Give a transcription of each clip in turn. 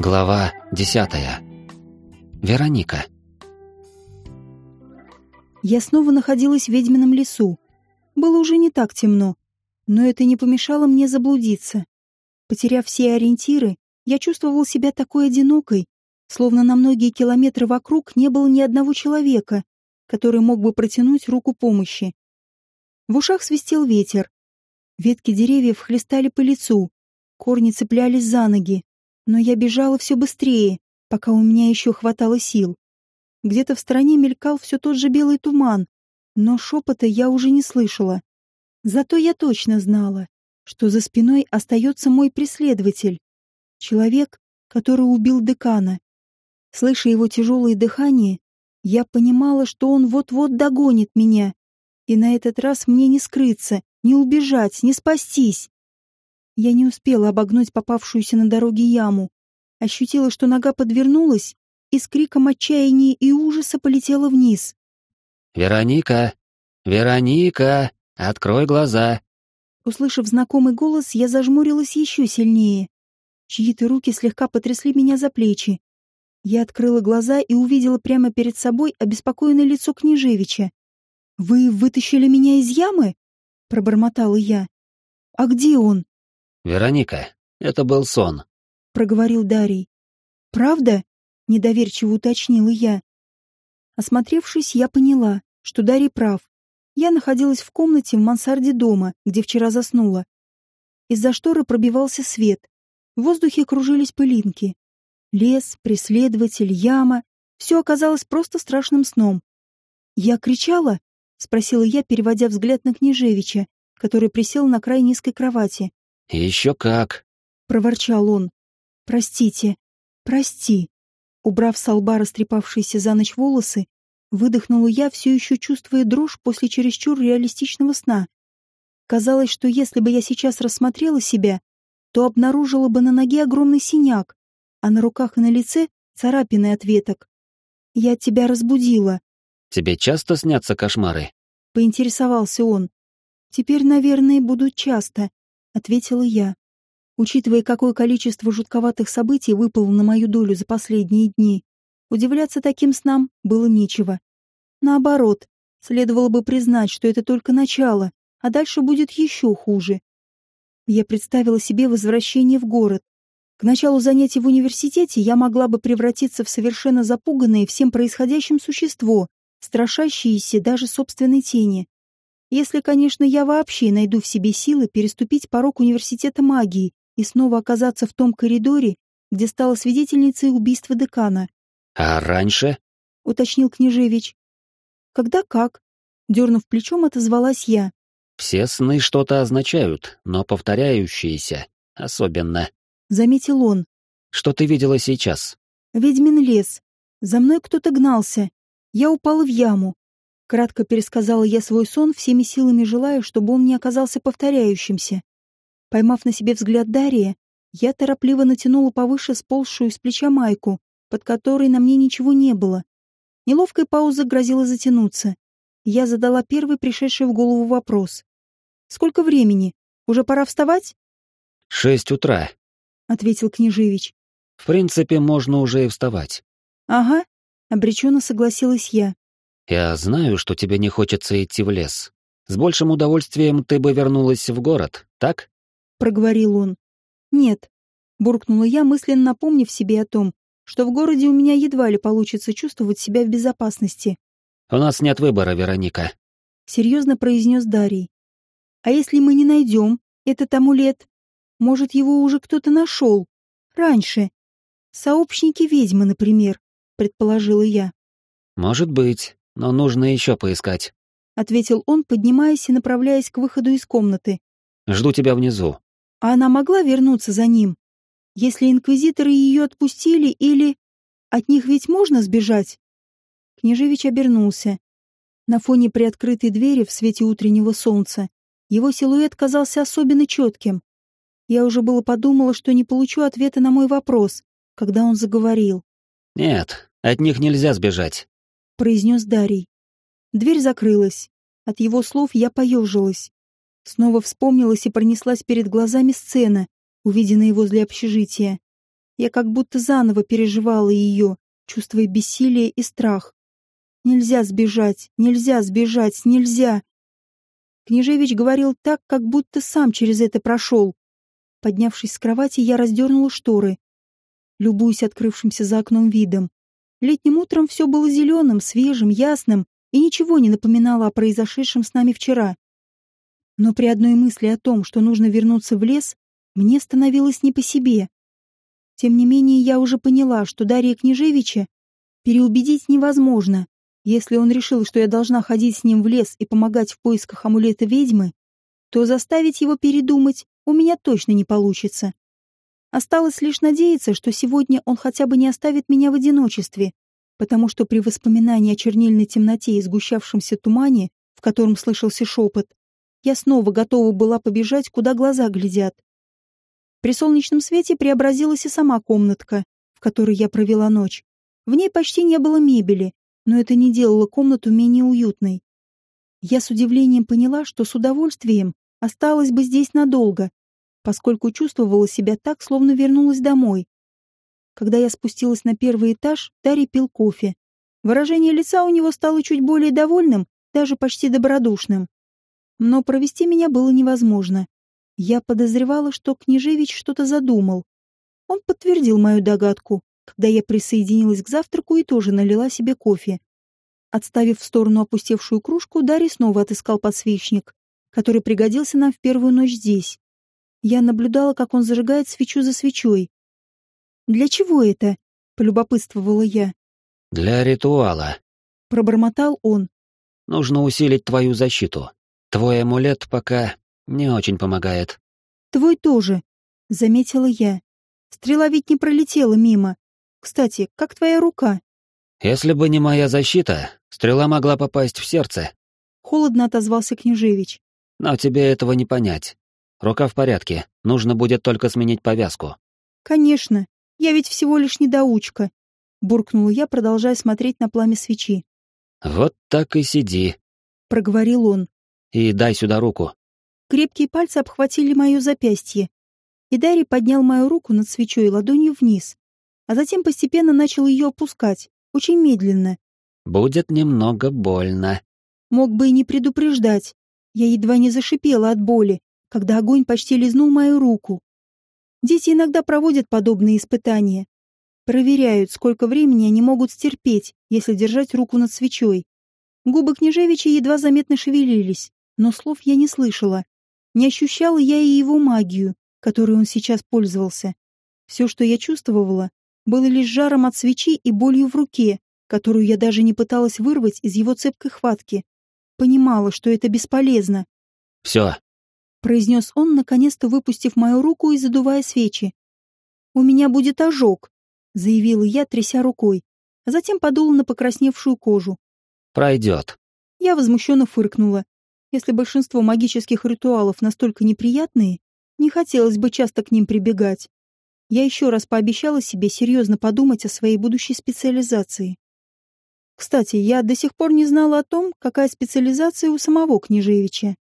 Глава десятая. Вероника. Я снова находилась в ведьмином лесу. Было уже не так темно, но это не помешало мне заблудиться. Потеряв все ориентиры, я чувствовал себя такой одинокой, словно на многие километры вокруг не было ни одного человека, который мог бы протянуть руку помощи. В ушах свистел ветер. Ветки деревьев хлестали по лицу, корни цеплялись за ноги, но я бежала все быстрее, пока у меня еще хватало сил. Где-то в стороне мелькал все тот же белый туман, но шепота я уже не слышала. Зато я точно знала, что за спиной остается мой преследователь. Человек, который убил декана. Слыша его тяжелое дыхание, я понимала, что он вот-вот догонит меня. И на этот раз мне не скрыться, не убежать, не спастись. Я не успела обогнуть попавшуюся на дороге яму. Ощутила, что нога подвернулась, и с криком отчаяния и ужаса полетела вниз. «Вероника! Вероника! Открой глаза!» Услышав знакомый голос, я зажмурилась еще сильнее. Чьи-то руки слегка потрясли меня за плечи. Я открыла глаза и увидела прямо перед собой обеспокоенное лицо Княжевича. «Вы вытащили меня из ямы?» — пробормотала я. «А где он?» «Вероника, это был сон», — проговорил Дарий. «Правда?» — недоверчиво уточнила я. Осмотревшись, я поняла, что Дарий прав. Я находилась в комнате в мансарде дома, где вчера заснула. Из-за шторы пробивался свет. В воздухе кружились пылинки. Лес, преследователь, яма — все оказалось просто страшным сном. «Я кричала?» — спросила я, переводя взгляд на Княжевича, который присел на край низкой кровати. «Еще как!» — проворчал он. «Простите, прости». Убрав с лба растрепавшиеся за ночь волосы, выдохнула я, все еще чувствуя дрожь после чересчур реалистичного сна. Казалось, что если бы я сейчас рассмотрела себя, то обнаружила бы на ноге огромный синяк, а на руках и на лице царапины от веток. «Я тебя разбудила». «Тебе часто снятся кошмары?» — поинтересовался он. «Теперь, наверное, будут часто», ответила я. Учитывая, какое количество жутковатых событий выпало на мою долю за последние дни, удивляться таким снам было нечего. Наоборот, следовало бы признать, что это только начало, а дальше будет еще хуже. Я представила себе возвращение в город. К началу занятий в университете я могла бы превратиться в совершенно запуганное всем происходящим существо, страшащееся даже собственной тени. Если, конечно, я вообще найду в себе силы переступить порог университета магии и снова оказаться в том коридоре, где стала свидетельницей убийства декана. «А раньше?» — уточнил Княжевич. «Когда как?» — дернув плечом, отозвалась я. «Все сны что-то означают, но повторяющиеся особенно», — заметил он. «Что ты видела сейчас?» «Ведьмин лес. За мной кто-то гнался. Я упала в яму. Кратко пересказала я свой сон, всеми силами желая, чтобы он не оказался повторяющимся. Поймав на себе взгляд Дария, я торопливо натянула повыше сползшую с плеча майку, под которой на мне ничего не было. Неловкая пауза грозила затянуться. Я задала первый пришедший в голову вопрос. «Сколько времени? Уже пора вставать?» «Шесть утра», — ответил Княжевич. «В принципе, можно уже и вставать». «Ага», — обреченно согласилась я. «Я знаю, что тебе не хочется идти в лес. С большим удовольствием ты бы вернулась в город, так?» — проговорил он. «Нет», — буркнула я, мысленно напомнив себе о том, что в городе у меня едва ли получится чувствовать себя в безопасности. «У нас нет выбора, Вероника», — серьезно произнес Дарий. «А если мы не найдем этот амулет? Может, его уже кто-то нашел? Раньше? Сообщники ведьмы, например», — предположила я. «Может быть но нужно еще поискать», — ответил он, поднимаясь и направляясь к выходу из комнаты. «Жду тебя внизу». А она могла вернуться за ним? Если инквизиторы ее отпустили или... От них ведь можно сбежать? Княжевич обернулся. На фоне приоткрытой двери в свете утреннего солнца его силуэт казался особенно четким. Я уже было подумала, что не получу ответа на мой вопрос, когда он заговорил. «Нет, от них нельзя сбежать. — произнес Дарий. Дверь закрылась. От его слов я поежилась. Снова вспомнилась и пронеслась перед глазами сцена, увиденная возле общежития. Я как будто заново переживала ее, чувствуя бессилие и страх. Нельзя сбежать, нельзя сбежать, нельзя. Княжевич говорил так, как будто сам через это прошел. Поднявшись с кровати, я раздернула шторы. Любуюсь открывшимся за окном видом. Летним утром все было зеленым, свежим, ясным и ничего не напоминало о произошедшем с нами вчера. Но при одной мысли о том, что нужно вернуться в лес, мне становилось не по себе. Тем не менее, я уже поняла, что Дарья Княжевича переубедить невозможно. Если он решил, что я должна ходить с ним в лес и помогать в поисках амулета ведьмы, то заставить его передумать у меня точно не получится. Осталось лишь надеяться, что сегодня он хотя бы не оставит меня в одиночестве, потому что при воспоминании о чернильной темноте и сгущавшемся тумане, в котором слышался шепот, я снова готова была побежать, куда глаза глядят. При солнечном свете преобразилась и сама комнатка, в которой я провела ночь. В ней почти не было мебели, но это не делало комнату менее уютной. Я с удивлением поняла, что с удовольствием осталась бы здесь надолго, поскольку чувствовала себя так, словно вернулась домой. Когда я спустилась на первый этаж, Дарья пил кофе. Выражение лица у него стало чуть более довольным, даже почти добродушным. Но провести меня было невозможно. Я подозревала, что Княжевич что-то задумал. Он подтвердил мою догадку, когда я присоединилась к завтраку и тоже налила себе кофе. Отставив в сторону опустевшую кружку, Дарья снова отыскал подсвечник, который пригодился нам в первую ночь здесь. Я наблюдала, как он зажигает свечу за свечой. «Для чего это?» — полюбопытствовала я. «Для ритуала», — пробормотал он. «Нужно усилить твою защиту. Твой амулет пока не очень помогает». «Твой тоже», — заметила я. «Стрела ведь не пролетела мимо. Кстати, как твоя рука?» «Если бы не моя защита, стрела могла попасть в сердце». Холодно отозвался Княжевич. Но тебе этого не понять. Рука в порядке, нужно будет только сменить повязку. Конечно, я ведь всего лишь недоучка, буркнула я, продолжая смотреть на пламя свечи. Вот так и сиди, проговорил он. И дай сюда руку. Крепкие пальцы обхватили моё запястье. И Дарий поднял мою руку над свечой ладонью вниз, а затем постепенно начал ее опускать, очень медленно. Будет немного больно. Мог бы и не предупреждать. Я едва не зашипела от боли, когда огонь почти лизнул мою руку. Дети иногда проводят подобные испытания. Проверяют, сколько времени они могут стерпеть, если держать руку над свечой. Губы княжевича едва заметно шевелились, но слов я не слышала. Не ощущала я и его магию, которой он сейчас пользовался. Все, что я чувствовала, было лишь жаром от свечи и болью в руке, которую я даже не пыталась вырвать из его цепкой хватки. Понимала, что это бесполезно. «Все», — произнес он, наконец-то выпустив мою руку и задувая свечи. «У меня будет ожог», — заявила я, тряся рукой, а затем подула на покрасневшую кожу. «Пройдет». Я возмущенно фыркнула. Если большинство магических ритуалов настолько неприятные, не хотелось бы часто к ним прибегать. Я еще раз пообещала себе серьезно подумать о своей будущей специализации. Кстати, я до сих пор не знала о том, какая специализация у самого Княжевича.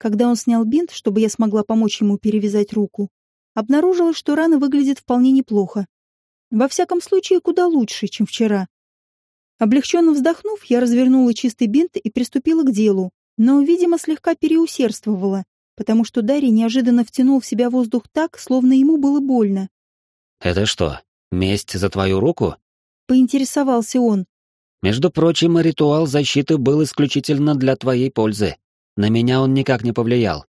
Когда он снял бинт, чтобы я смогла помочь ему перевязать руку, обнаружилось, что рана выглядит вполне неплохо. Во всяком случае, куда лучше, чем вчера. Облегченно вздохнув, я развернула чистый бинт и приступила к делу, но, видимо, слегка переусердствовала, потому что Дарья неожиданно втянул в себя воздух так, словно ему было больно. «Это что, месть за твою руку?» — поинтересовался он, между прочим, ритуал защиты был исключительно для твоей пользы. На меня он никак не повлиял.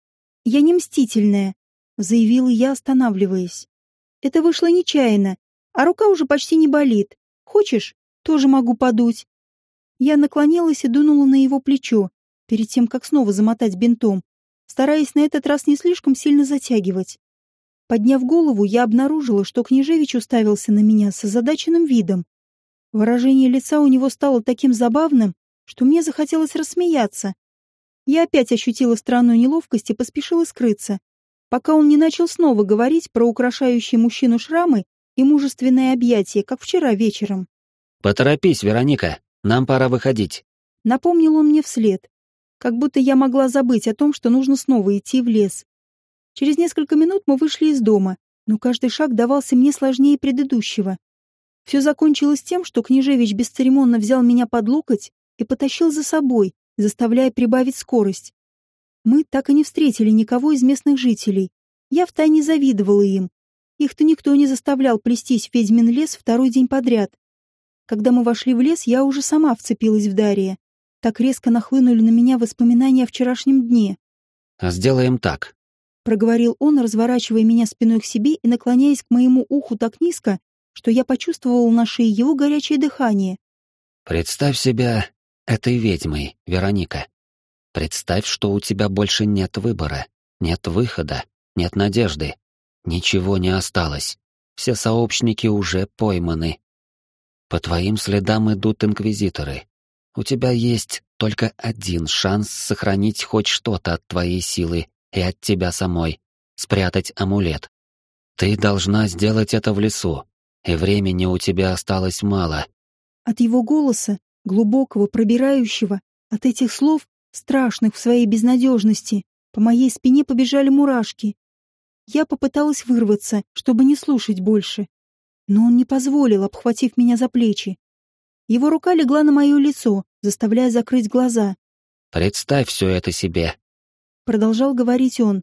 Я не мстительная, заявила я, останавливаясь. Это вышло нечаянно, а рука уже почти не болит. Хочешь, тоже могу подуть. Я наклонилась и дунула на его плечо, перед тем, как снова замотать бинтом, стараясь на этот раз не слишком сильно затягивать. Подняв голову, я обнаружила, что княжевич уставился на меня с озадаченным видом. Выражение лица у него стало таким забавным, что мне захотелось рассмеяться. Я опять ощутила странную неловкость и поспешила скрыться, пока он не начал снова говорить про украшающие мужчину шрамы и мужественное объятие, как вчера вечером. «Поторопись, Вероника, нам пора выходить», — напомнил он мне вслед, как будто я могла забыть о том, что нужно снова идти в лес. Через несколько минут мы вышли из дома, но каждый шаг давался мне сложнее предыдущего. Все закончилось тем, что княжевич бесцеремонно взял меня под локоть и потащил за собой, заставляя прибавить скорость. Мы так и не встретили никого из местных жителей. Я втайне завидовала им. Их-то никто не заставлял плестись в ведьмин лес второй день подряд. Когда мы вошли в лес, я уже сама вцепилась в Дария. Так резко нахлынули на меня воспоминания о вчерашнем дне. «Сделаем так», — проговорил он, разворачивая меня спиной к себе и наклоняясь к моему уху так низко, что я почувствовал на шее его горячее дыхание. «Представь себя этой ведьмой, Вероника. Представь, что у тебя больше нет выбора, нет выхода, нет надежды. Ничего не осталось. Все сообщники уже пойманы. По твоим следам идут инквизиторы. У тебя есть только один шанс сохранить хоть что-то от твоей силы и от тебя самой — спрятать амулет. Ты должна сделать это в лесу, и времени у тебя осталось мало. От его голоса, глубокого, пробирающего, от этих слов, страшных в своей безнадежности, по моей спине побежали мурашки. Я попыталась вырваться, чтобы не слушать больше, но он не позволил, обхватив меня за плечи. Его рука легла на мое лицо, заставляя закрыть глаза. «Представь все это себе», — продолжал говорить он.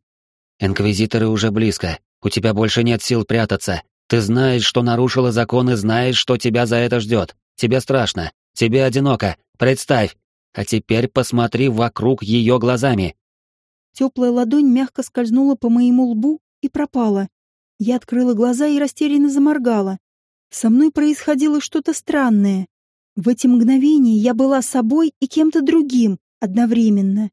«Инквизиторы уже близко. У тебя больше нет сил прятаться. Ты знаешь, что нарушила закон и знаешь, что тебя за это ждет. Тебе страшно. Тебе одиноко. Представь. А теперь посмотри вокруг ее глазами». Теплая ладонь мягко скользнула по моему лбу и пропала. Я открыла глаза и растерянно заморгала. Со мной происходило что-то странное. В эти мгновения я была собой и кем-то другим одновременно.